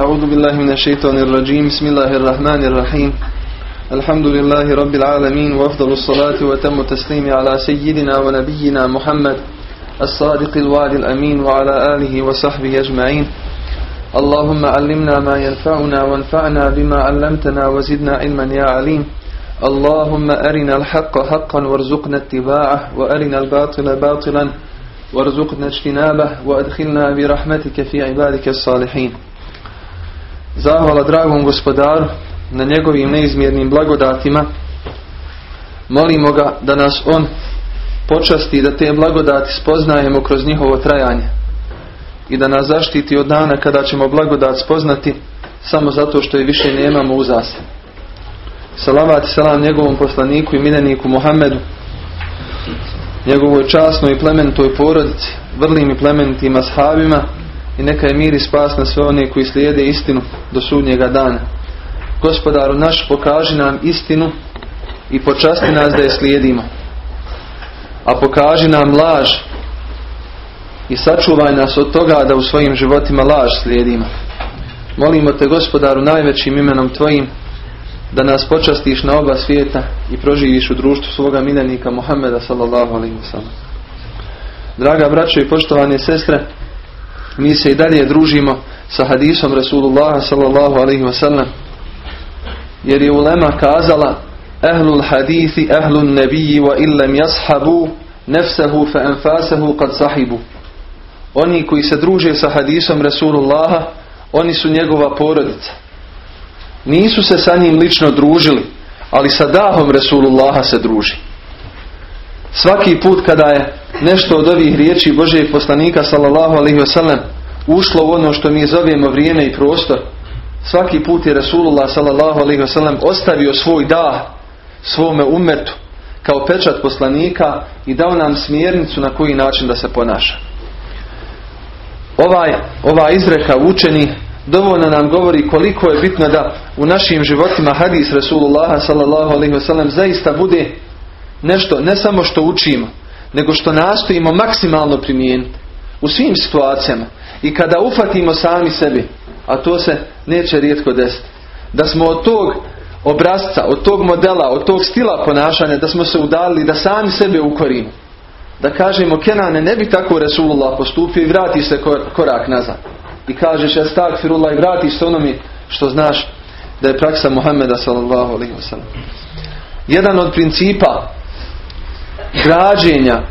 أعوذ بالله من الشيطان الرجيم. بسم الله الرحمن الرحيم. الحمد لله رب العالمين وأفضل الصلاة وتم التسليم على سيدنا ونبينا محمد الصادق الوعد الأمين وعلى آله وصحبه أجمعين. اللهم علمنا ما ينفعنا وانفعنا بما علمتنا وزدنا علما يا عليم. اللهم أرنا الحق حقا وارزقنا اتباعه وأرنا الباطل باطلا وارزقنا اجتنابه وأدخلنا برحمتك في عبادك الصالحين. Zahvala dragom gospodaru na njegovim neizmjernim blagodatima. Molimo ga da nas on počasti da te blagodati spoznajemo kroz njihovo trajanje i da nas zaštiti od dana kada ćemo blagodat spoznati samo zato što je više nemamo uzase. Salavat i salam njegovom poslaniku i mileniku Muhammedu, njegovoj časnoj i plemenitoj porodici, vrlim i plemenitim ashabima i neka je mir i spas na sve one koji slijede istinu do sudnjega dana. Gospodaru naš pokaži nam istinu i počasti nas da je slijedimo. A pokaži nam laž i sačuvaj nas od toga da u svojim životima laž slijedimo. Molimo te gospodaru najvećim imenom tvojim da nas počastiš na oba svijeta i proživiš u društvu svoga miljenika Muhammeda sallallahu alaihi. Draga braćo i poštovane sestre, mi se i dalje družimo sa hadisom Rasulullaha sallallahu alaihi wasallam jer je ulema kazala Ahlul hadithi ahlul nebiji wa illam jashabu nefsehu fa enfasehu kad sahibu. Oni koji se druže sa hadisom Rasulullaha oni su njegova porodica. Nisu se sa njim lično družili ali sa dahom Rasulullaha se druži svaki put kada je nešto od ovih riječi Božijeg poslanika sallallahu alaihi wasallam ušlo u ono što mi zovemo vrijeme i prostor svaki put je Rasulullah sallallahu alaihi wasallam ostavio svoj dah svome umetu kao pečat poslanika i dao nam smjernicu na koji način da se ponaša. Ovaj, ova izreka učeni dovoljno nam govori koliko je bitno da u našim životima hadis Rasulullah sallallahu alaihi wasallam zaista bude nešto ne samo što učimo nego što nastojimo maksimalno primijeniti u svim situacijama. I kada ufatimo sami sebi a to se neće rijetko desiti da smo od tog obrazca, od tog modela, od tog stila ponašanja da smo se udalili da sami sebe ukorimo da kažemo Kenane ne bi tako Resulullah postupio i vrati se korak nazad. I kažeš ja stakfirullah i vratiš se onome što znaš da je praksa Muhammeda sallallahu alaihi jedan od principa građenja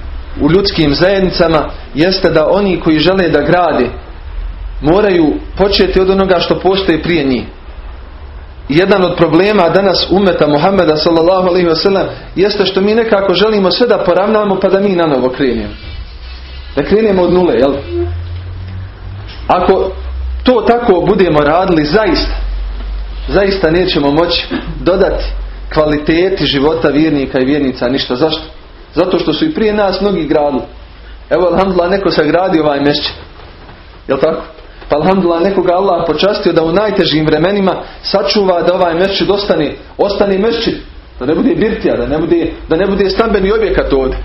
u ljudskim zajednicama jeste da oni koji žele da grade moraju početi od onoga što postoji prije njih. Jedan od problema danas umeta Muhammeda sallallahu alaihi wasallam jeste što mi nekako želimo sve da poravnamo pa da mi na novo krenemo. Da krenemo od nule, jel? Ako to tako budemo radili zaista, zaista nećemo moći dodati kvaliteti života vjernika i vjernica ništa. Zašto? Zato što su i prije nas mnogi gradili. Evo, alhamdulillah, neko se gradi ovaj mešće. Jel tako? Pa alhamdulillah, nekoga Allah počastio da u najtežim vremenima sačuva da ovaj mešćid ostane, ostane mešćid. Da ne bude birtija, da ne bude, da ne bude stambeni objekat ovdje.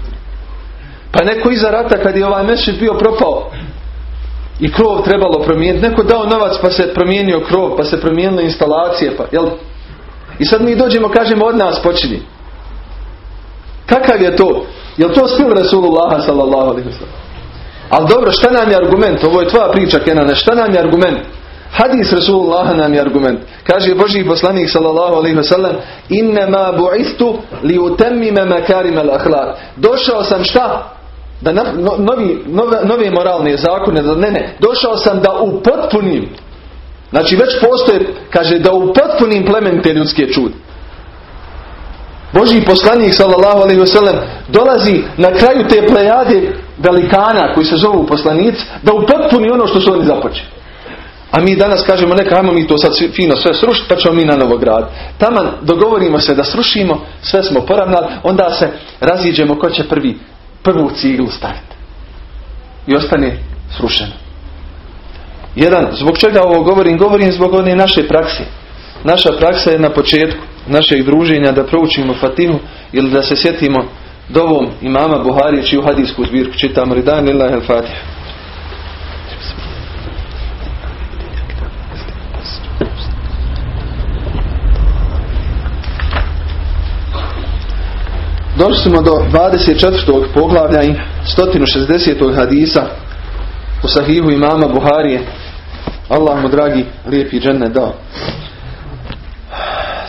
Pa neko iza rata kad je ovaj mešćid bio propao i krov trebalo promijeniti. Neko dao novac pa se promijenio krov, pa se promijenile instalacije. Pa, jel? I sad mi dođemo, kažemo od nas počini. Kakav je to? Je to stil Rasulullaha sallallahu alaihi? Ali dobro, šta nam je argument? Ovo je tvoja priča, Kenane. Šta nam je argument? Hadis Rasulullaha nam je argument. Kaže Boži poslanik sallallahu alaihi wasallam Innema bu'istu li utemmime makarim al akhlaq. Došao sam šta? Da novi, nove, nove moralne zakone, da ne, ne. Došao sam da upotpunim. Znači već postoje, kaže, da upotpunim plemente ljudske čude. Boži poslanik sallallahu alejhi ve sellem dolazi na kraju te plejade velikana koji se zovu poslanici da upotpuni ono što su oni započeli. A mi danas kažemo neka ajmo mi to sad fino sve srušiti pa ćemo mi na novo grad. Taman dogovorimo se da srušimo, sve smo poravnali, onda se raziđemo ko će prvi, prvu ciglu staviti. I ostane srušeno. Jedan, zbog čega ovo govorim? Govorim zbog one naše prakse. Naša praksa je na početku našeg druženja da proučimo Fatihu ili da se sjetimo dovom imama Buhari čiju hadijsku zbirku čitam Ridan ilah al-Fatiha. Došli smo do 24. poglavlja i 160. hadisa u sahihu imama Buharije. Allah mu dragi lijepi džene dao.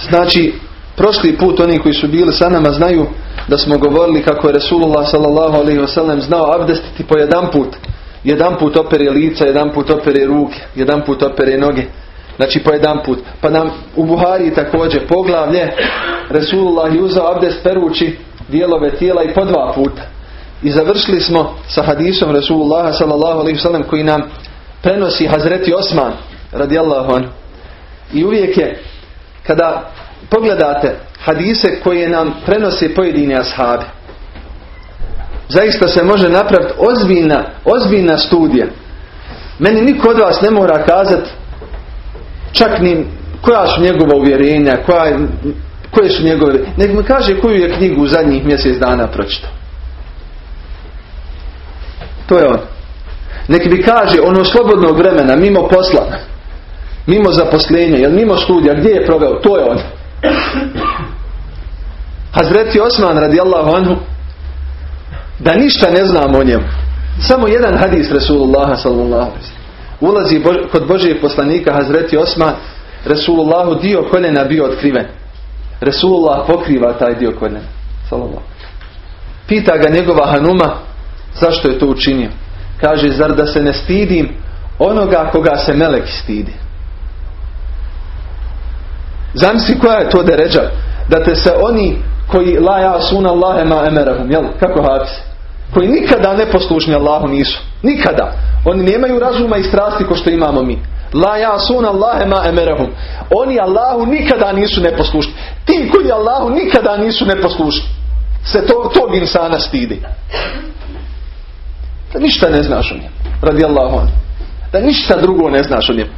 Znači, prošli put oni koji su bili sa nama znaju da smo govorili kako je Resulullah sallallahu alaihi znao abdestiti po jedan put. Jedan put opere lica, jedan put opere ruke, jedan put opere noge. Znači po jedan put. Pa nam u Buhari također poglavlje Resulullah je uzao abdest perući dijelove tijela i po dva puta. I završili smo sa hadisom Resulullah sallallahu alaihi koji nam prenosi Hazreti Osman radijallahu anhu. I uvijek je kada pogledate hadise koje nam prenose pojedini ashabi zaista se može napraviti ozbiljna, ozbiljna studija. Meni niko od vas ne mora kazati čak ni koja su njegova uvjerenja, koja, koje su njegove... Nek mi kaže koju je knjigu u zadnjih mjesec dana pročitao. To je on. Nek mi kaže ono slobodnog vremena, mimo posla, mimo zaposlenja, jel mimo studija, gdje je proveo, to je on. Hazreti Osman radijallahu anhu da ništa ne znamo o njemu. Samo jedan hadis Rasulullah sallallahu Ulazi kod Božijeg poslanika Hazreti Osman Rasulullahu dio koljena bio otkriven. Rasulullah pokriva taj dio koljena. Sallallahu. Pita ga njegova Hanuma zašto je to učinio. Kaže, zar da se ne stidim onoga koga se melek stidi. Zamisli koja je to deređa. Da te se oni koji la ja suna Allahe ma emerahum. Jel? Kako hafiz? Koji nikada neposlušni Allahu nisu. Nikada. Oni nemaju razuma i strasti ko što imamo mi. La ja suna Allahe ma emerahum. Oni Allahu nikada nisu neposlušni. Ti koji Allahu nikada nisu neposlušni. Se to, tog insana stidi. Da ništa ne znaš o njemu. Radi Allahu Da ništa drugo ne znaš o njemu.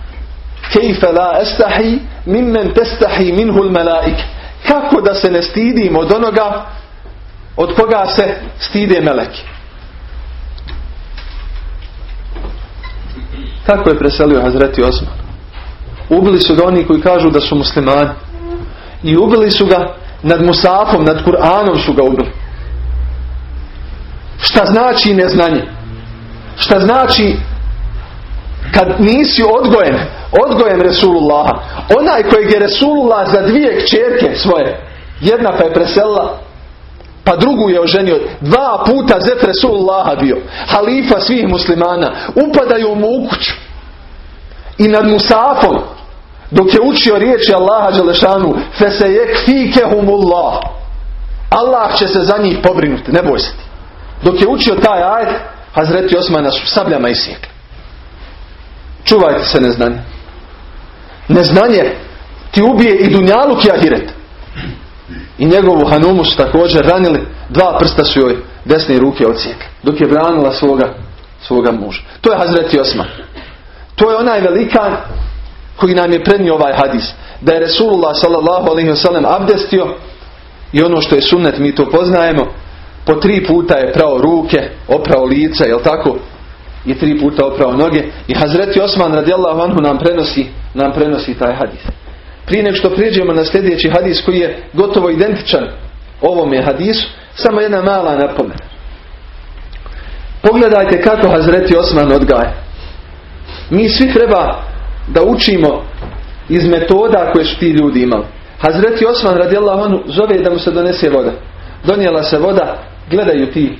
Kejfe la estahi mimmen testahi minhul melaike. Kako da se ne stidim od onoga od koga se stide meleki? Kako je preselio Hazreti Osman? Ubili su ga oni koji kažu da su muslimani. I ubili su ga nad Musafom, nad Kur'anom su ga ubili. Šta znači neznanje? Šta znači kad nisi odgojen, odgojen Resulullaha. Onaj kojeg je Resulullah za dvije kćerke svoje, jedna pa je preselila, pa drugu je oženio. Dva puta zet Resulullaha bio. Halifa svih muslimana. Upadaju mu u kuću. I nad Musafom, dok je učio riječi Allaha Đelešanu, fesejek fikehumullah. Allah će se za njih pobrinuti, ne boj se ti. Dok je učio taj ajd, Hazreti Osmana su sabljama isjekli. Čuvajte se neznanje. Neznanje ti ubije i dunjaluk i ahiret. I njegovu Hanumu su također ranili. Dva prsta su joj desne ruke ocijekli. Dok je branila svoga, svoga muža. To je Hazreti Osman. To je onaj velikan koji nam je prednio ovaj hadis. Da je Resulullah sallallahu alaihi wasallam abdestio i ono što je sunnet mi to poznajemo. Po tri puta je prao ruke, oprao lice, jel tako? i tri puta oprao noge i Hazreti Osman radijallahu anhu nam prenosi, nam prenosi taj hadis. Prije nego što prijeđemo na sljedeći hadis koji je gotovo identičan ovome hadisu, samo jedna mala napomena. Pogledajte kako Hazreti Osman odgaja. Mi svi treba da učimo iz metoda koje su ti ljudi imali. Hazreti Osman radijallahu anhu zove da mu se donese voda. Donijela se voda, gledaju ti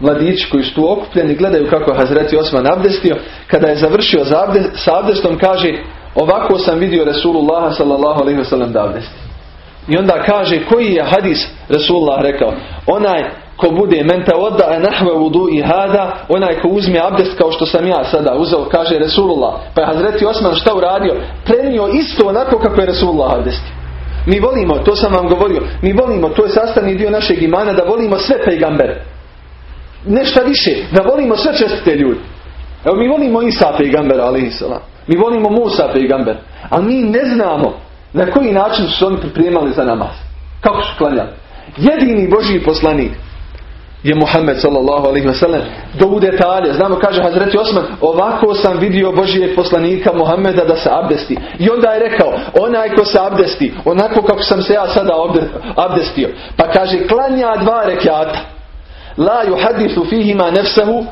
mladići koji su tu okupljeni gledaju kako je Hazreti Osman abdestio. Kada je završio sa abdestom kaže ovako sam vidio Resulullah sallallahu alaihi wasallam da abdesti. I onda kaže koji je hadis Resulullah rekao? Onaj ko bude menta odda nahve vudu i hada onaj ko uzme abdest kao što sam ja sada uzeo kaže Resulullah. Pa je Hazreti Osman šta uradio? Prenio isto onako kako je Resulullah abdestio mi volimo, to sam vam govorio mi volimo, to je sastavni dio našeg imana da volimo sve pejgambere. Nešto više, da volimo sve čestite ljudi. Evo mi volimo Isa pejgamber, ali Mi volimo Musa pejgamber. Ali mi ne znamo na koji način su oni pripremali za namaz. Kako su klanjali. Jedini Božji poslanik je Muhammed sallallahu alaihi wasallam do u detalje. Znamo kaže Hazreti Osman ovako sam vidio Božijeg poslanika Muhammeda da se abdesti. I onda je rekao onaj ko se abdesti onako kako sam se ja sada abdestio. Pa kaže klanja dva rekiata. La yuhadisu fihima nefsahu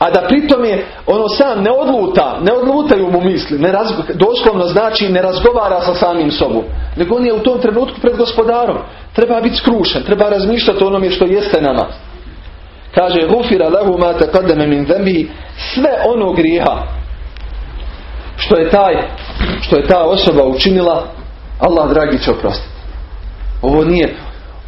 a da pritom je ono sam ne odluta, ne odlutaju mu misli, ne doslovno znači ne razgovara sa samim sobom, nego on je u tom trenutku pred gospodarom. Treba biti skrušen, treba razmišljati o onome što jeste nama. Kaže, gufira lahu ma taqaddama min dhanbi sve ono grijeha što je taj što je ta osoba učinila, Allah dragi će oprostiti. Ovo nije,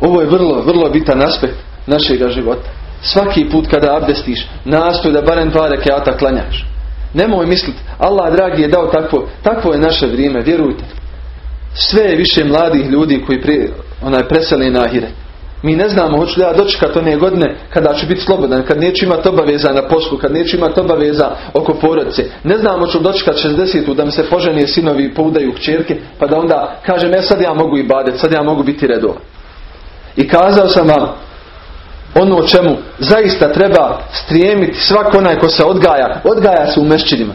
ovo je vrlo, vrlo bitan aspekt našega života. Svaki put kada abdestiš, nastoj da barem dva rekiata klanjaš. Nemoj misliti, Allah dragi je dao takvo, takvo je naše vrijeme, vjerujte. Sve je više mladih ljudi koji pri, onaj preseli na ahire. Mi ne znamo hoću li ja dočekati one godine kada ću biti slobodan, kad neću imati obaveza na poslu, kad neću imati obaveza oko porodice. Ne znamo hoću li dočekati 60 da mi se poženije sinovi poudaju kćerke, pa da onda kažem, ja sad ja mogu i badet, sad ja mogu biti redova. I kazao sam vam, ono o čemu zaista treba strijemiti svak onaj ko se odgaja, odgaja se u mešćinima.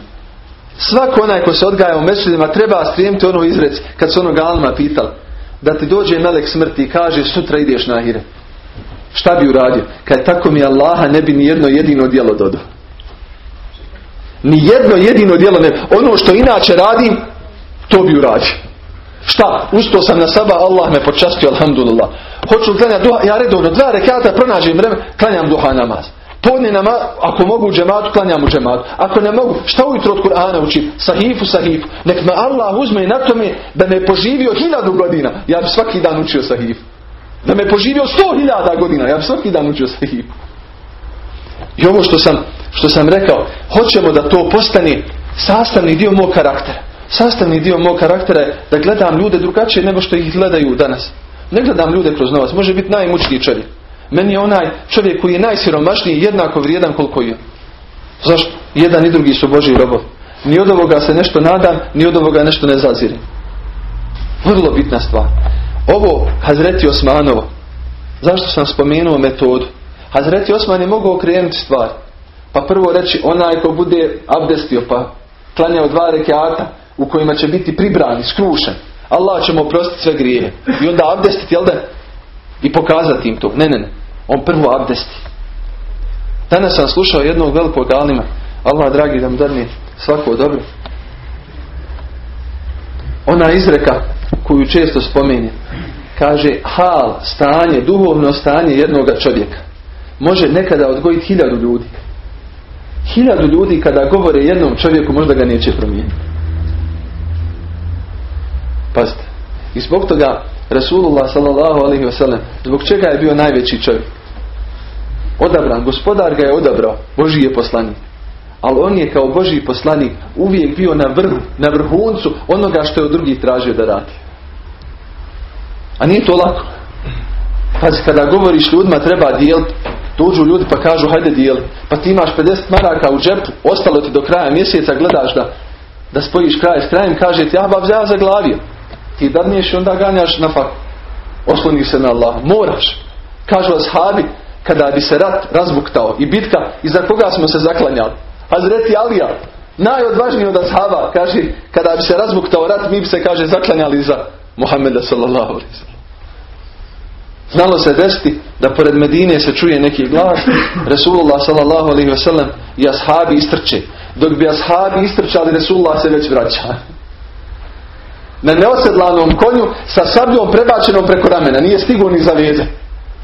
Svak onaj ko se odgaja u mešćinima treba strijemiti ono izrec kad se ono galma pitala da ti dođe melek smrti i kaže sutra ideš na ahire. Šta bi uradio? Kad tako mi Allaha ne bi ni jedno jedino djelo dodao. Ni jedno jedino djelo ne. Ono što inače radim, to bi uradio. Šta? Ustao sam na saba, Allah me počastio, alhamdulillah. Hoću klanjati duha, ja redovno dva rekata pronađem vreme, klanjam duha namaz. Podne nama, ako mogu u džematu, klanjam u džematu. Ako ne mogu, šta ujutro od Kur'ana učim? Sahifu, sahifu. Nek me Allah uzme na tome da me poživio hiljadu godina. Ja bi svaki dan učio sahifu. Da me poživio sto hiljada godina. Ja bi svaki dan učio sahifu. I ovo što sam, što sam rekao, hoćemo da to postane sastavni dio mog karaktera. Sastavni dio mog karaktera je da gledam ljude drugačije nego što ih gledaju danas. Ne gledam ljude kroz novac. Može biti najmučniji čovjek. Meni je onaj čovjek koji je najsiromašniji jednako vrijedan koliko je. Zašto? Jedan i drugi su Boži robovi. Ni od ovoga se nešto nadam, ni od ovoga nešto ne zazirim. Vrlo bitna stvar. Ovo Hazreti Osmanovo. Zašto sam spomenuo metodu? Hazreti Osman je mogao okrenuti stvar. Pa prvo reći onaj ko bude abdestio pa klanjao dva rekeata u kojima će biti pribran, skrušen. Allah će mu oprostiti sve grijehe. I onda abdestiti, jel da? I pokazati im to. Ne, ne, ne. On prvo abdesti. Danas sam slušao jednog velikog alima. Allah dragi da dadne svako dobro. Ona izreka koju često spominje. Kaže hal, stanje, duhovno stanje jednoga čovjeka. Može nekada odgojiti hiljadu ljudi. Hiljadu ljudi kada govore jednom čovjeku možda ga neće promijeniti. Pazite. I zbog toga Rasulullah sallallahu alaihi wasallam zbog čega je bio najveći čovjek? Odabran. Gospodar ga je odabrao. Boži je poslanik. Ali on je kao Boži poslanik uvijek bio na vrhu, na vrhuncu onoga što je od drugih tražio da radi. A nije to lako. Pazi, kada govoriš ljudima treba dijeliti, dođu ljudi pa kažu hajde dijeli. Pa ti imaš 50 maraka u džepu, ostalo ti do kraja mjeseca gledaš da, da spojiš kraj s krajem, kaže ti ja bav ja zaglavio. Ti dadniješ i onda ganjaš na fak. Osloniš se na Allah. Moraš. Kažu ashabi, kada bi se rat razbuktao i bitka, i za koga smo se zaklanjali? Hazreti Alija, najodvažniji od ashaba, kaže, kada bi se razbuktao rat, mi bi se, kaže, zaklanjali za Muhammeda sallallahu alaihi Znalo se desiti da pored Medine se čuje neki glas, Resulullah sallallahu alaihi wasallam i ashabi istrče. Dok bi ashabi istrčali, Resulullah se već vraća na neosedlanom konju sa sabljom prebačenom preko ramena. Nije stigao ni za veze.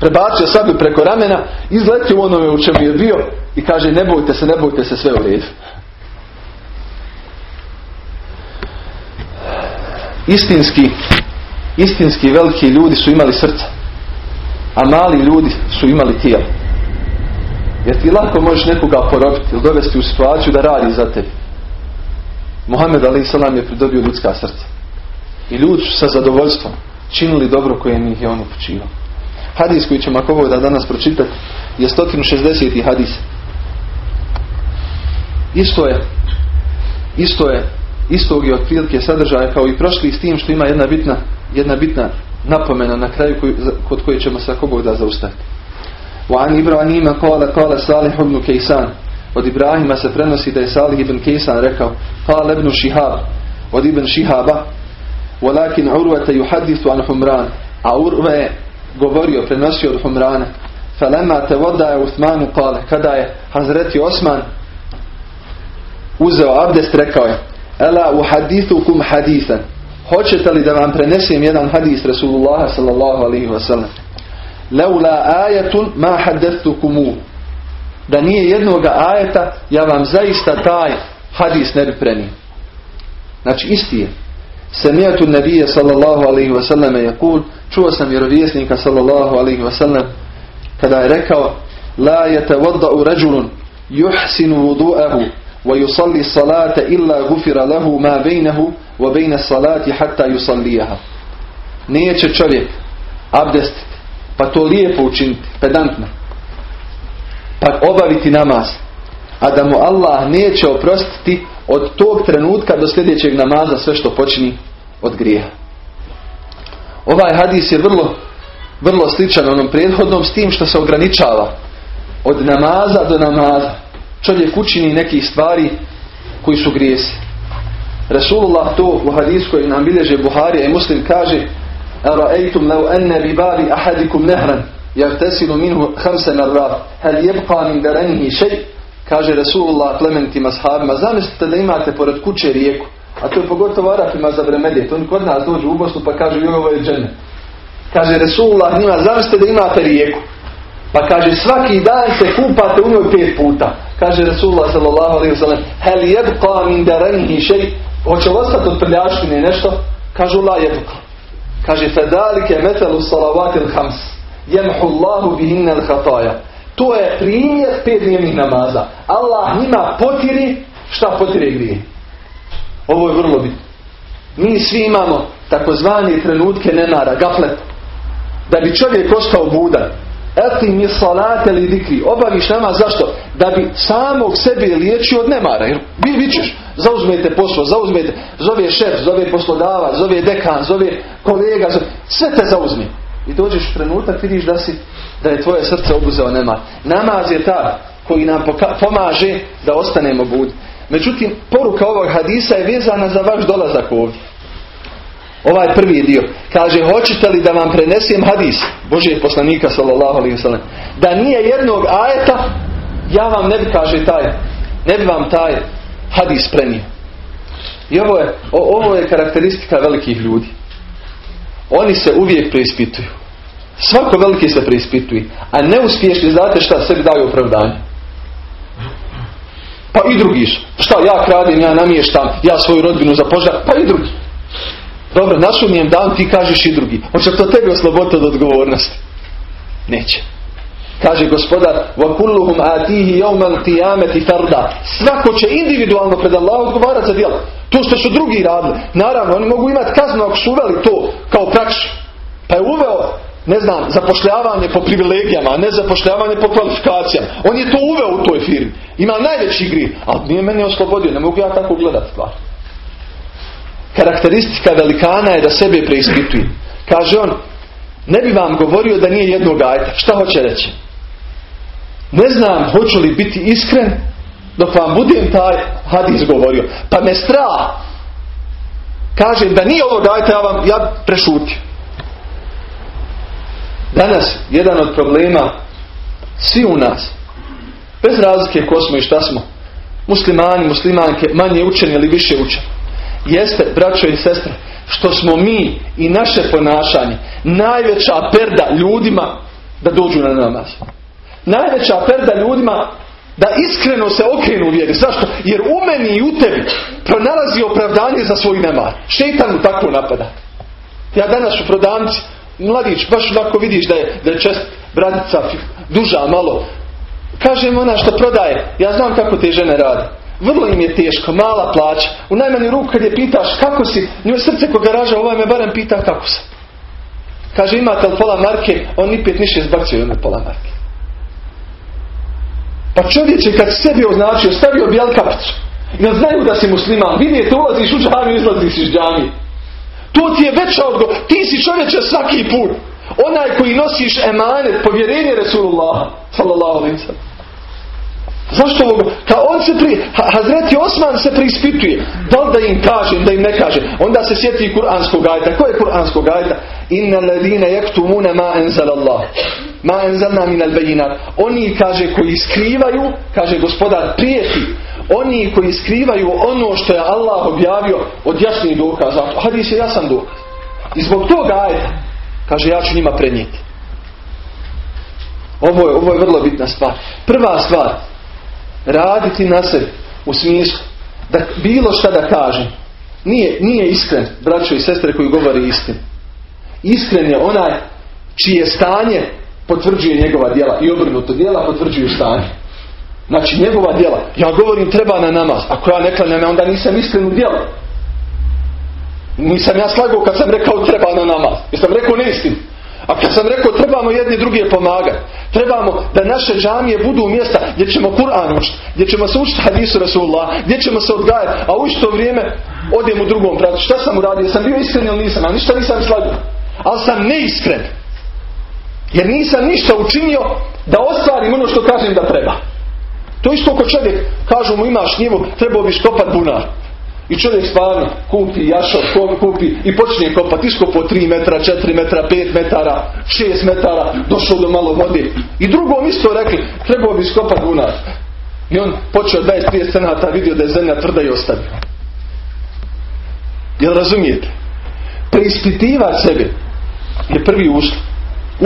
Prebačio sablju preko ramena, izletio onome u čemu je bio i kaže ne bojte se, ne bojte se, sve u redu. Istinski, istinski veliki ljudi su imali srca, a mali ljudi su imali tijelo. Jer ti lako možeš nekoga porobiti ili dovesti u situaciju da radi za tebi. Muhammed Ali Salam je pridobio ljudska srca I ljudi su sa zadovoljstvom činili dobro koje njih je on upućivao. Hadis koji ćemo ako da danas pročitati je 160. hadis. Isto je isto je istog je otprilike sadržaja kao i prošli s tim što ima jedna bitna, jedna bitna napomena na kraju kod koje ćemo se ako da zaustaviti. وعن إبراهيم قال قال صالح بن كيسان od Ibrahima se prenosi da je Salih ibn Kaysan rekao قال ابن شهاب od ibn Šihaba Walakin Urvata يحدث an Humran. A Urva je govorio, prenosio od Humrana. Falema te vodaje Usmanu kale. Kada je Hazreti Osman uzeo abdest, rekao je Ela u hadithu kum hadisan. Hoćete li da vam prenesem jedan hadis Rasulullah sallallahu alaihi wa sallam? Leula ajetun ma hadethu kumu. Da nije jednoga ajeta, ja vam zaista taj hadis ne bi prenio. Znači isti je. سمعت النبي صلى الله alaihi wasallam يقول čuo sam vjerovjesnika sallallahu alaihi wasallam kada je rekao la yatawadda'u rajulun yuhsinu wudu'ahu wa yusalli salata illa gufira lahu ma bejnehu wa bejne salati hatta yusallijaha neće čovjek abdestiti pa to lijepo učiniti pedantno pa obaviti namaz a da mu Allah neće oprostiti od tog trenutka do sljedećeg namaza sve što počini od grijeha. Ovaj hadis je vrlo vrlo sličan onom prethodnom s tim što se ograničava od namaza do namaza. Čovjek učini nekih stvari koji su grijesi. Rasulullah to u hadisku koji nam bilježe Buharija i Muslim kaže anna bi babi ahadikum nehran yagtasilu minhu khamsa marrat. Hal yabqa min daranihi shay kaže Rasulullah plementima ashabima zamislite da imate pored kuće rijeku a to je pogotovo Arapima za vremedje to kod nas dođu u Bosnu pa kažu ovo je džene kaže Rasulullah njima zamislite da imate rijeku. Pa kaže svaki dan se kupate u njoj pet puta. Kaže Rasulullah sallallahu alaihi wasallam hel yabqa min daranihi shay hoće ostati od prljaštine nešto? Kažu la yabqa kaže fadalike metalu salavati al-khams yamhu Allahu bihinna al-khataya to je primjer pet dnevnih namaza Allah njima potiri šta potire grije ovo je vrlo bitno mi svi imamo takozvani trenutke nemara, gaflet da bi čovjek ostao budan Eti mi salate li dikri. Obaviš nama zašto? Da bi samog sebe liječio od nemara. Jer vi vičeš, zauzmete posao, zauzmete, zove šef, zove poslodavac, zove dekan, zove kolega, zove, sve te zauzme. I dođeš trenutak, vidiš da si, da je tvoje srce obuzeo nemar. Namaz je ta koji nam pomaže da ostanemo budi. Međutim, poruka ovog hadisa je vezana za vaš dolazak ovdje. Ovaj prvi dio. Kaže, hoćete li da vam prenesem hadis Božijeg poslanika sallallahu alaihi wasallam da nije jednog ajeta ja vam ne bi kaže taj ne bi vam taj hadis prenio. I ovo je, ovo je karakteristika velikih ljudi. Oni se uvijek preispituju. Svako veliki se preispituje. A neuspješni znate šta sebi daju opravdanje. Pa i drugi su. Šta ja kradim, ja namještam, ja svoju rodbinu zapoždam, pa i drugi. Dobro, na šunijem dan ti kažeš i drugi. Hoće to tebi osloboditi od odgovornosti? Neće. Kaže gospodar وَكُلُّهُمْ آتِيهِ يَوْمَ الْقِيَامَةِ فَرْدَ Svako će individualno pred Allah odgovarati za djelo. To što su drugi radili. Naravno, oni mogu imati kaznu ako su uveli to kao praksu. Pa je uveo, ne znam, zapošljavanje po privilegijama, a ne zapošljavanje po kvalifikacijama. On je to uveo u toj firmi. Ima najveći gri, ali nije meni oslobodio. Ne mogu ja tako gledati stvar karakteristika velikana je da sebe preispituje. Kaže on, ne bi vam govorio da nije jednog ajta. Šta hoće reći? Ne znam hoću li biti iskren dok vam budem taj hadis govorio. Pa me strah. Kaže da nije ovog ajta ja vam ja prešutio. Danas jedan od problema svi u nas bez razlike ko smo i šta smo muslimani, muslimanke manje učeni ili više učeni jeste, braćo i sestre, što smo mi i naše ponašanje najveća perda ljudima da dođu na namaz. Najveća perda ljudima da iskreno se okrenu vjeri. Zašto? Jer u meni i u tebi pronalazi opravdanje za svoj nemar. Šeitan mu tako napada. Ja danas u prodavnici, mladić, baš lako vidiš da je, da je čest bratica duža malo. Kažem ona što prodaje, ja znam kako te žene rade. Vrlo im je teško, mala plaća. U najmanju ruku kad je pitaš kako si, njoj srce ko garaža, ovaj me barem pita kako sam. Kaže imate li pola marke, on ni pet niše izbacio ime pola marke. Pa čovječe kad sebi označio, stavio bjelkapicu i da znaju da si musliman, vidite ulaziš u džamiju, izlaziš iz džamije. To ti je veća odgovor. Ti si čovječe svaki put. Onaj koji nosiš emanet, povjerenje Resulullah, sallallahu alaihi Zašto ovo? Ka on se pri... Hazreti Osman se preispituje. Da li da im kažem, da im ne kaže. Onda se sjeti kuranskog ajta. Ko je kuranskog ajta? Inna ladine jektumune ma enzal Allah. Ma enzalna min al Oni, kaže, koji skrivaju, kaže gospodar, prijeti. Oni koji skrivaju ono što je Allah objavio od jasnih dokaza. Hadis je jasan dokaz. I zbog toga ajta, kaže, ja ću njima prenijeti. Ovo je, ovo je vrlo bitna stvar. Prva stvar, raditi na sebi u smislu da bilo šta da kažem nije, nije iskren, braćo i sestre koji govori istinu. Iskren je onaj čije stanje potvrđuje njegova djela i obrnuto djela potvrđuju stanje. Znači njegova djela. Ja govorim treba na namaz. Ako ja ne klanjam, onda nisam iskren u djelu. Nisam ja slagao kad sam rekao treba na namaz. Jesam rekao neistinu. A kad sam rekao trebamo jedni drugi pomagati. Trebamo da naše džamije budu mjesta gdje ćemo Kur'an učiti, gdje ćemo se učiti hadisu Rasulullah, gdje ćemo se odgajati, a u isto vrijeme odem u drugom pravcu. Šta sam uradio? Sam bio iskren ili nisam? A ništa nisam slagao. Ali sam neiskren. Jer nisam ništa učinio da ostvarim ono što kažem da treba. To isto ko čovjek, kažu mu imaš njivu, trebao bi skopat bunar. I čovjek stvarno kupi jašo, kupi i počne kopati. Iskopo 3 metra, 4 metra, 5 metara, 6 metara, došao do malo vode. I drugom isto rekli, trebao bi skopati bunar. I on počeo 20-30 cenata, vidio da je zemlja tvrda i ostavio. Jel razumijete? Preispitivati sebe je prvi uslov.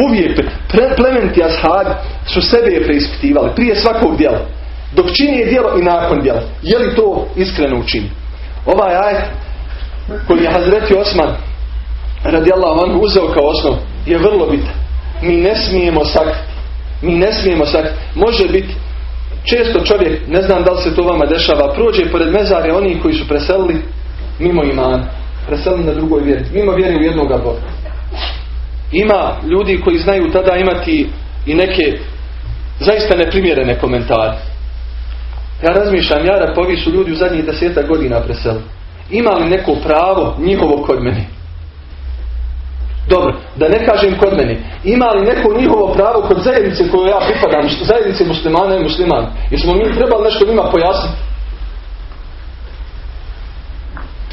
Uvijek plementi ashabi su sebe je preispitivali prije svakog djela. Dok čini je djelo i nakon djela. Je li to iskreno učini? Ovaj ajet koji je Hazreti Osman radijallahu anhu uzeo kao osnov je vrlo bitan. Mi ne smijemo sakriti. Mi ne smijemo sakriti. Može biti često čovjek, ne znam da li se to vama dešava, prođe pored mezare oni koji su preselili mimo imana. Preselili na drugoj vjeri. Mimo vjeri u jednoga Boga. Ima ljudi koji znaju tada imati i neke zaista neprimjerene komentare. Ja razmišljam, ja povi su ljudi u zadnjih deseta godina preseli. Ima li neko pravo njihovo kod mene? Dobro, da ne kažem kod mene. Ima li neko njihovo pravo kod zajednice koju ja pripadam, zajednice muslimana i musliman? Jer smo mi trebali nešto njima pojasniti.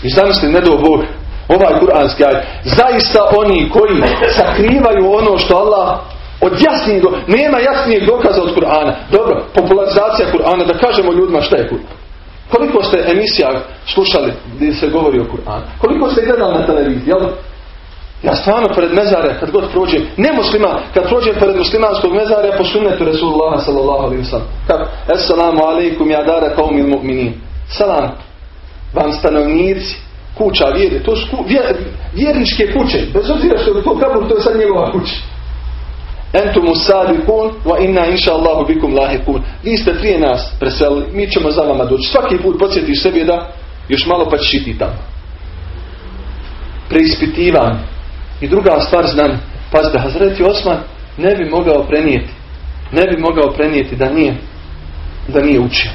I zamislite, ne do Bog, ovaj kuranski aj, zaista oni koji sakrivaju ono što Allah od jasnijeg, nema jasnijeg dokaza od Kur'ana. Dobro, popularizacija Kur'ana, da kažemo ljudima šta je Kur'an. Koliko ste emisija slušali gdje se govori o Kur'anu? Koliko ste gledali na televiziji? Jel? Ja stvarno pored mezare, kad god prođem, ne muslima, kad prođem pored muslimanskog mezara, po sunnetu Resulullah sallallahu alaihi sallam. Kako? Assalamu alaikum ja dara kaumil mu'minin. Salam. Vam stanovnici, kuća vjeri. To su vjerničke kuće. Bez obzira što je to kabur, to je sad njegova kuća. Entumu sadikun wa inna inša Allahu bikum lahikun. Vi ste prije nas preselili, mi ćemo za vama doći. Svaki put podsjetiš sebi da još malo pa ćeš tamo. Preispitivanje. I druga stvar znam, pazite, Hazreti Osman ne bi mogao prenijeti. Ne bi mogao prenijeti da nije da nije učio.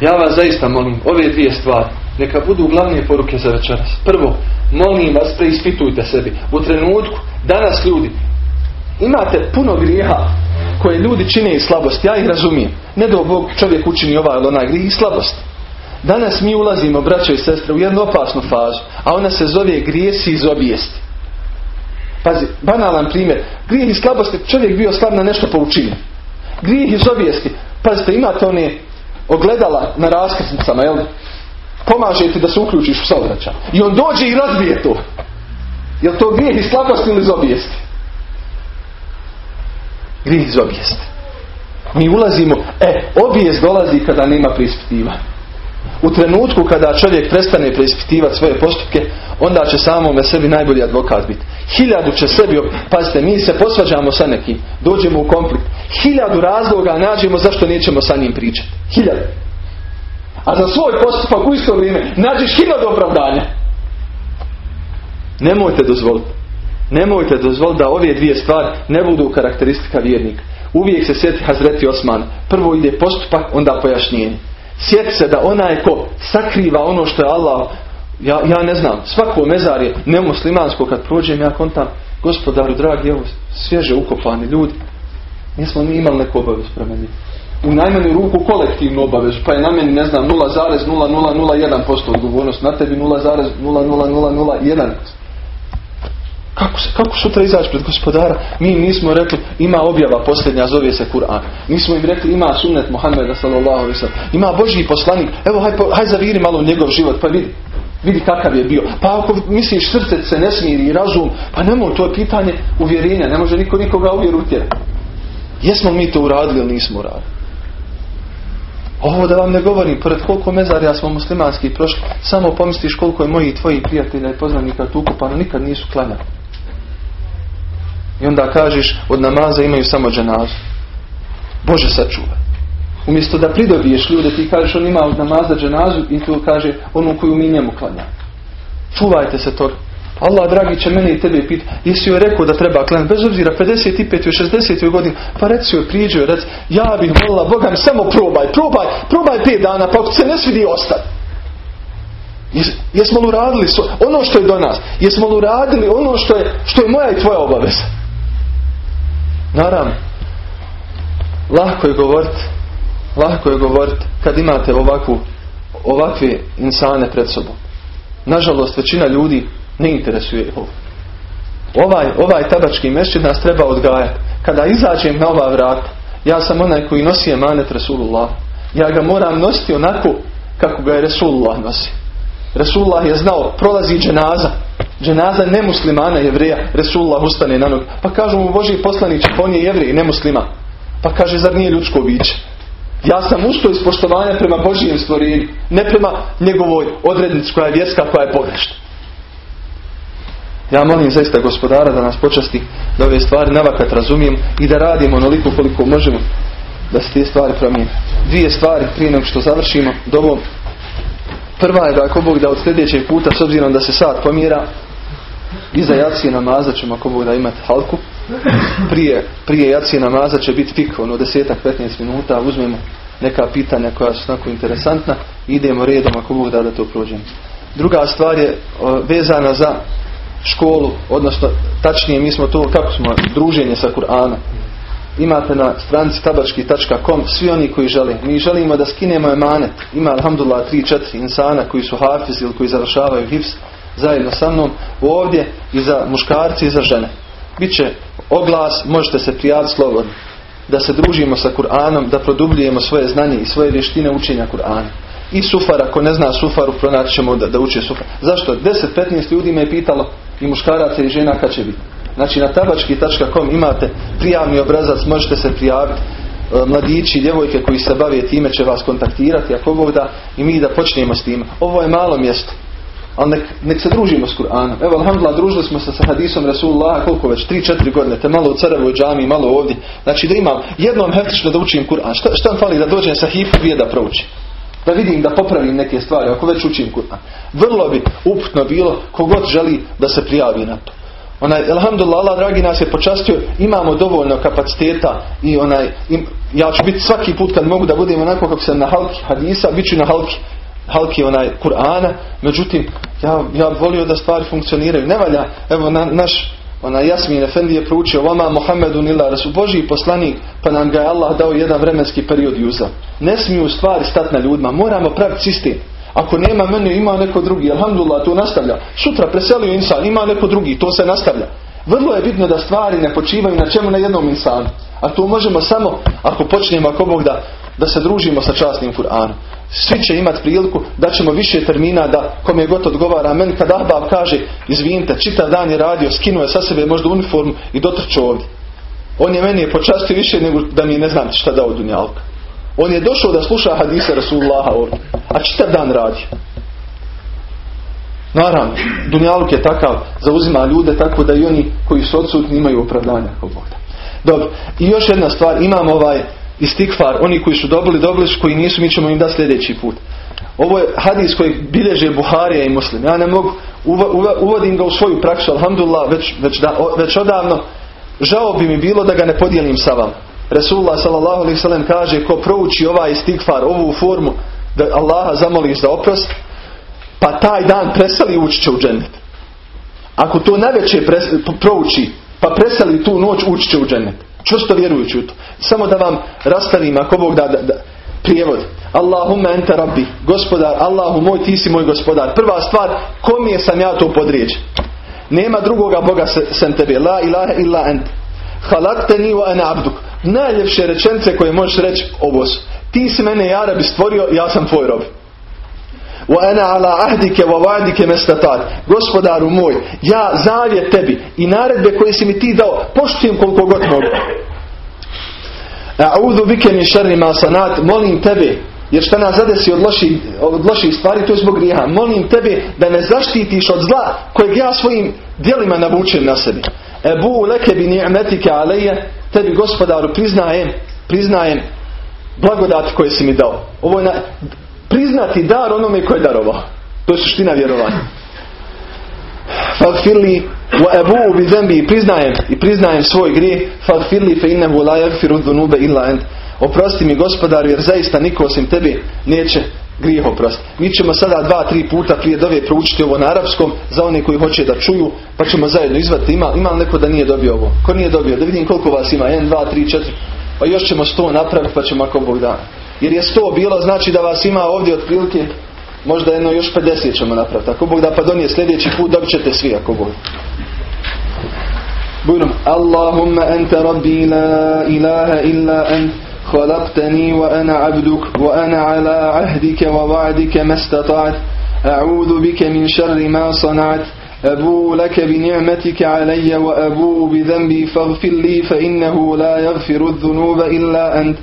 Ja vas zaista molim, ove dvije stvari, neka budu glavne poruke za večeras. Prvo, molim vas, preispitujte sebi. U trenutku, danas ljudi, Imate puno grijeha koje ljudi čine iz slabosti. Ja ih razumijem. Ne da Bog čovjek učini ovaj ili onaj grih i slabost. Danas mi ulazimo, braćo i sestre, u jednu opasnu fazu. A ona se zove grijesi iz obijesti. Pazi, banalan primjer. Grijeh iz slabosti, čovjek bio slab na nešto poučinje. Grijeh iz obijesti. Pazite, imate one ogledala na raskrsnicama, jel? Pomaže ti da se uključiš u saobraćaj. I on dođe i razbije to. Jel to grijeh iz slabosti ili iz obijesti? Grijeh iz obijest. Mi ulazimo, e, obijest dolazi kada nema preispitivanja. U trenutku kada čovjek prestane preispitivati svoje postupke, onda će samome sebi najbolji advokat biti. Hiljadu će sebi, pazite, mi se posvađamo sa nekim, dođemo u konflikt. Hiljadu razloga nađemo zašto nećemo sa njim pričati. Hiljadu. A za svoj postupak u isto vrijeme nađeš hiljadu opravdanja. Nemojte dozvoliti. Nemojte dozvoliti da ove dvije stvari ne budu karakteristika vjernika. Uvijek se sjeti Hazreti Osman. Prvo ide postupak, onda pojašnjenje. Sjeti se da onaj ko sakriva ono što je Allah, ja, ja ne znam, svako mezar je nemuslimansko kad prođem, ja kontam, Gospodaru, dragi, evo, svježe ukopani ljudi. Nismo mi imali neku obavezu prema njih. U najmanju ruku kolektivnu obavezu, pa je na meni, ne znam, 0,0001% odgovornost, na tebi 0,00001%. Kako, se, kako sutra izaći pred gospodara? Mi nismo rekli ima objava posljednja, zove se Kur'an. Nismo im rekli ima sunnet Muhammeda sallallahu Ima Božji poslanik. Evo haj, haj zaviri malo njegov život pa vidi. Vidi kakav je bio. Pa ako misliš srce se ne smiri i razum, pa nemoj, to je pitanje uvjerenja. Ne može niko nikoga uvjer utjerati. Jesmo mi to uradili ili nismo uradili? Ovo da vam ne govorim, pored koliko mezarja smo muslimanski prošli, samo pomisliš koliko je mojih tvojih prijatelja i poznanika tu ukupano, nikad nisu klanjali. I onda kažeš od namaza imaju samo dženazu. Bože sačuvaj. Umjesto da pridobiješ ljude ti kažeš on ima od namaza dženazu i tu kaže onu koju mi njemu klanja. Čuvajte se toga. Allah dragi će mene i tebe pita, jesi joj rekao da treba klanjati, bez obzira 55. i 60. godini, pa reci joj, priđe joj, reci, ja bih volila Boga mi samo probaj, probaj, probaj pet dana, pa ako se ne svidi ostati. jesmo li uradili ono što je do nas? Jesmo li uradili ono što je, što je moja i tvoja obaveza? Naravno, lako je govoriti, lako je govoriti kad imate ovakvu, ovakve insane pred sobom. Nažalost, većina ljudi ne interesuje ovo. Ovaj, ovaj tabački mešćid nas treba odgajati. Kada izađem na ova vrata, ja sam onaj koji nosi emanet Resulullah. Ja ga moram nositi onako kako ga je Resulullah nosi. Resulullah je znao, prolazi dženaza. Dženaza nemuslimana jevreja. Resulullah ustane na nogu. Pa kažu mu Boži poslanić, on je jevrij, nemuslima. Pa kaže, zar nije ljudsko biće? Ja sam usto iz poštovanja prema Božijem stvorenju, ne prema njegovoj odrednici koja je vjerska, koja je pogrešna. Ja molim zaista gospodara da nas počasti da ove stvari navakat razumijem i da radimo onoliko koliko možemo da se te stvari promijene. Dvije stvari prije nego što završimo dovom. Prva je da ako Bog da od sljedećeg puta s obzirom da se sad pomjera iza jacije namaza ćemo ako Bog da imati halku. Prije, prije jacije namaza će biti pik ono desetak, 15 minuta uzmemo neka pitanja koja su tako interesantna idemo redom ako Bog da da to prođemo. Druga stvar je vezana za školu, odnosno tačnije mi smo to, kako smo, druženje sa Kur'anom. Imate na stranici tabački.com svi oni koji žele. Mi želimo da skinemo emanet. Ima alhamdulillah 3-4 insana koji su hafiz ili koji završavaju hifz zajedno sa mnom ovdje i za muškarci i za žene. Biće oglas, možete se prijaviti slobodno. Da se družimo sa Kur'anom, da produbljujemo svoje znanje i svoje vještine učenja Kur'ana i sufar, ako ne zna sufaru, pronaći ćemo da, da uči sufar. Zašto? 10-15 ljudi me je pitalo i muškaraca i žena kad će biti. Znači na tabački.com imate prijavni obrazac, možete se prijaviti. E, mladići, djevojke koji se bave time će vas kontaktirati ako Bog da i mi da počnemo s tim. Ovo je malo mjesto. Ali nek, nek se družimo s Kur'anom. Evo, alhamdulillah, družili smo se sa hadisom Rasulullah, koliko već, 3-4 godine, te malo u Caravoj džami, malo ovdje. Znači da imam jednom heftično da učim Kur'an. Šta, šta fali da dođem sa hifu da proučim? Da vidim da popravim neke stvari, ako već učim Kur'an. Vrlo bi uputno bilo kogod želi da se prijavi na to. Onaj, alhamdulillah, Allah dragi nas je počastio, imamo dovoljno kapaciteta i onaj, ja ću biti svaki put kad mogu da budem onako kako sam na halki hadisa, bit ću na halki, halki onaj Kur'ana, međutim, ja, ja volio da stvari funkcioniraju. Ne valja, evo na, naš ona Jasmin Efendi je proučio Vama Muhammedu nila Rasul Boži poslanik pa nam ga je Allah dao jedan vremenski period juza. Ne smiju stvari stati na ljudima. Moramo praviti sistem. Ako nema mene, ima neko drugi. Alhamdulillah, to nastavlja. Sutra preselio insan, ima neko drugi. To se nastavlja. Vrlo je bitno da stvari ne počivaju na čemu na jednom insanu. A to možemo samo ako počnemo, ako Bog da, da se družimo sa časnim Kur'anom. Svi će imati priliku da ćemo više termina da kom je god odgovara. Meni kad Ahbab kaže, izvinite, čitav dan je radio, skinuo je sa sebe možda uniformu i dotrčao ovdje. On je meni počastio više nego da mi ne znam šta dao Dunjalka. On je došao da sluša hadise Rasulullaha ovdje. A čitav dan radi. Naravno, Dunjaluk je takav, zauzima ljude tako da i oni koji su odsutni imaju opravdanja. Dobro, i još jedna stvar, imam ovaj istikfar, oni koji su dobili, dobili su, koji nisu, mi ćemo im dati sljedeći put. Ovo je hadis koji bilježe Buharija i Muslim. Ja ne mogu, uvodim ga u svoju praksu, alhamdulillah, već, već, da, već odavno. Žao bi mi bilo da ga ne podijelim sa vam. Resulullah s.a.v. kaže ko prouči ovaj istikfar, ovu formu, da Allaha zamoliš za oprost, pa taj dan presali ući će u džennet. ako to najveće prouči, pa preseli tu noć, ući će u džennet. Čvrsto vjerujući u to. Samo da vam rastavim, ako Bog da, da, prijevod. Allahumma ente rabbi, gospodar, Allahu moj, ti si moj gospodar. Prva stvar, kom je sam ja to podrijeđen? Nema drugoga Boga sem tebe. La ilaha illa ent. Halakteni wa ana abduk. Najljepše rečence koje možeš reći ovo su. Ti si mene ja bi stvorio, ja sam tvoj rob. Wa ana ala ahdike wa wa'dike mestatar. Gospodaru moj, ja zavjet tebi i naredbe koje si mi ti dao, poštujem koliko god mogu. A'udhu bike min šarri ma sanat. Molim tebe jer šta nas zadesi od loših, od loših stvari, to je zbog grijeha. Molim tebe da ne zaštitiš od zla kojeg ja svojim dijelima navučem na sebi. Ebu leke bi ni'metike aleje, tebi gospodaru priznajem, priznajem blagodati koje si mi dao. Ovo je na, priznati dar onome koje je darovao. To je suština vjerovanja. Fagfirli wa ebu bi zembi priznajem i priznajem svoj grijeh. Fagfirli fe innehu la yagfiru dhunube illa ent. Oprosti mi gospodaru jer zaista niko osim tebe neće grijeh oprostiti. Mi ćemo sada dva, tri puta prije dove proučiti ovo na arapskom za one koji hoće da čuju pa ćemo zajedno izvati. Ima, ima li neko da nije dobio ovo? Ko nije dobio? Da vidim koliko vas ima. 1, 2, 3, 4. Pa još ćemo sto napraviti pa ćemo ako Bog da. Jer je sto bilo znači da vas ima ovdje otprilike možda jedno još 50 ćemo napraviti. Ako Bog da pa donije sljedeći put dobit ćete svi ako Bog. Bujrum. Allahumma anta rabbi la ilaha illa ant. خلقتني وأنا عبدك وأنا على عهدك ووعدك ما استطعت أعوذ بك من شر ما صنعت أبو لك بنعمتك علي وأبو بذنبي فاغفر لي فإنه لا يغفر الذنوب إلا أنت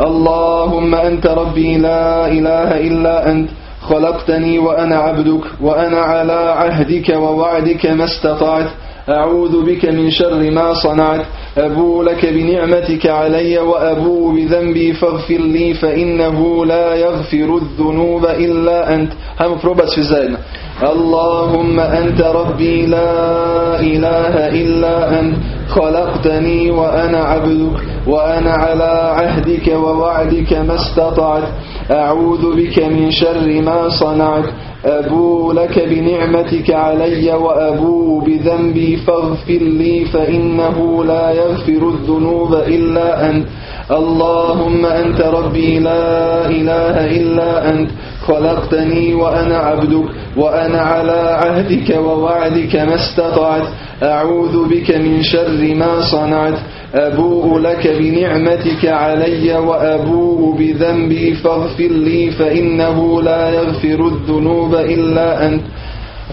اللهم أنت ربي لا إله إلا أنت خلقتني وأنا عبدك وأنا على عهدك ووعدك ما استطعت. أعوذ بك من شر ما صنعت. أبو لك بنعمتك علي وأبو بذنبي فاغفر لي فإنه لا يغفر الذنوب إلا أنت. هم بروبات في زايدنا اللهم أنت ربي لا إله إلا أنت. خلقتني وأنا عبدك وأنا على عهدك ووعدك ما استطعت. أعوذ بك من شر ما صنعت. أبو لك بنعمتك علي وأبو بذنبي فاغفر لي فإنه لا يغفر الذنوب إلا أنت. اللهم أنت ربي لا إله إلا أنت. خلقتني وأنا عبدك. وأنا على عهدك ووعدك ما استطعت أعوذ بك من شر ما صنعت أبوء لك بنعمتك علي وأبوء بذنبي فاغفر لي فإنه لا يغفر الذنوب إلا أنت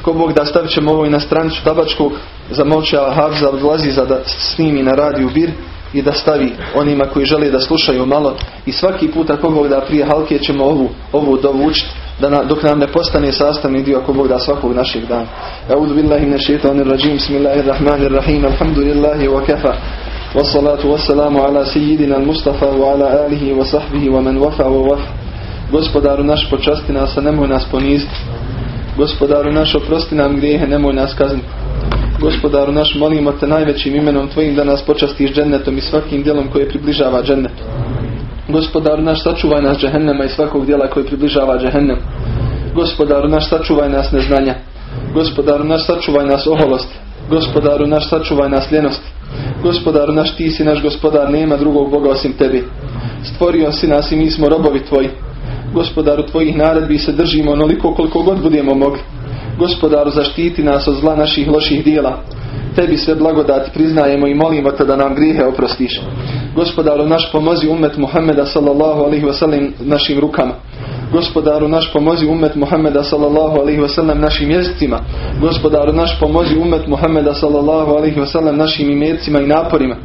Ako Bog da stavit ćemo ovo i na stranicu tabačkog, zamolče Havza odlazi za da snimi na radiju bir i da stavi onima koji žele da slušaju malo i svaki put ako Bog da prije halke ćemo ovu, ovu dovučiti da na, dok nam ne postane sastavni dio ako Bog da svakog našeg dana. Euzu billahi min shaitanir rajim, bismillahirrahmanirrahim, alhamdulillahi wa kafa. Wassalatu wassalamu ala sejidina al-Mustafa wa ala alihi wa sahbihi wa man wafa wa wafa. Gospodaru naš počasti nas, a nemoj nas poniziti. Gospodaru naš oprosti nam grijehe, nemoj nas kazniti. Gospodaru naš molimo te najvećim imenom Tvojim da nas počastiš džennetom i svakim djelom koje približava džennetu. Gospodaru naš sačuvaj nas džehennema i svakog djela koje približava džehennem. Gospodaru naš sačuvaj nas neznanja. Gospodaru naš sačuvaj nas oholosti. Gospodaru naš sačuvaj nas ljenosti. Gospodaru naš ti si naš gospodar, nema drugog Boga osim tebi. Stvorio si nas i mi smo robovi tvoji. Gospodaru tvojih naredbi se držimo onoliko koliko god budemo mogli. Gospodaru zaštiti nas od zla naših loših dijela. Tebi sve blagodati priznajemo i molimo te da nam grijehe oprostiš. Gospodaru naš pomozi umet Muhammeda sallallahu alaihi wasallam našim rukama. Gospodaru naš pomozi umet Muhammeda sallallahu alaihi wasallam našim jezicima. Gospodaru naš pomozi umet Muhammeda sallallahu alaihi wasallam našim imecima i naporima.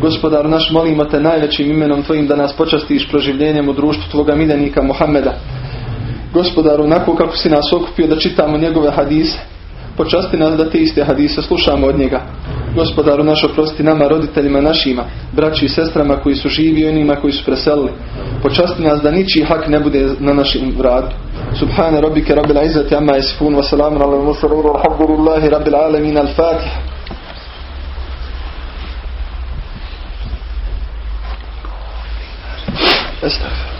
Gospodaru naš molimo te najvećim imenom tvojim da nas počastiš proživljenjem u društvu tvoga miljenika Muhammeda. Gospodaru, onako kako si nas okupio da čitamo njegove hadise, počasti nas da te iste hadise slušamo od njega. Gospodaru naš oprosti nama, roditeljima našima, braći i sestrama koji su živi i onima koji su preselili. Počasti nas da ničiji hak ne bude na našim vratu. Subhane rabbike rabbil izzati amma yasifun wa salamun ala al-mursalin alhamdulillahi rabbil alamin al-fatiha. Astaghfirullah.